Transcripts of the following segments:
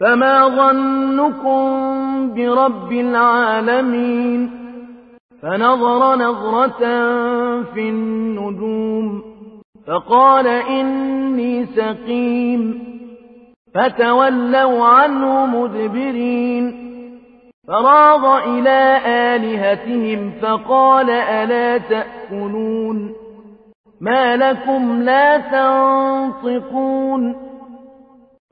فما ظنكم برب العالمين فنظر نظرة في النجوم فقال إني سقيم فتولوا عنه مدبرين فراغ إلى آلهتهم فقال ألا تأكلون ما لكم لا تنطقون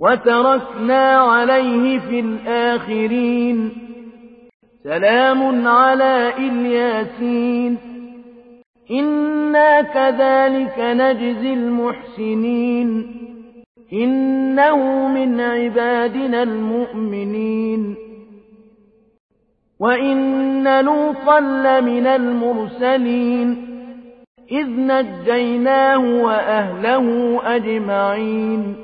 وتركنا عليه في الآخرين. سلام على إلياسين إنا كذلك نجزي المحسنين. إنه من عبادنا المؤمنين. وإن لوطا لمن المرسلين. إذ نجيناه وأهله أجمعين.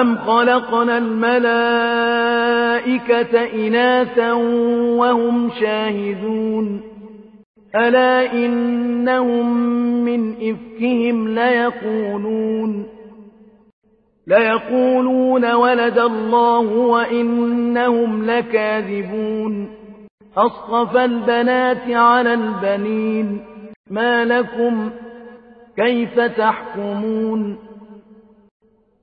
أم خلقنا الملائكة إناثا وهم شاهدون ألا إنهم من إفكهم ليقولون ليقولون ولد الله وإنهم لكاذبون أصطفى البنات على البنين ما لكم كيف تحكمون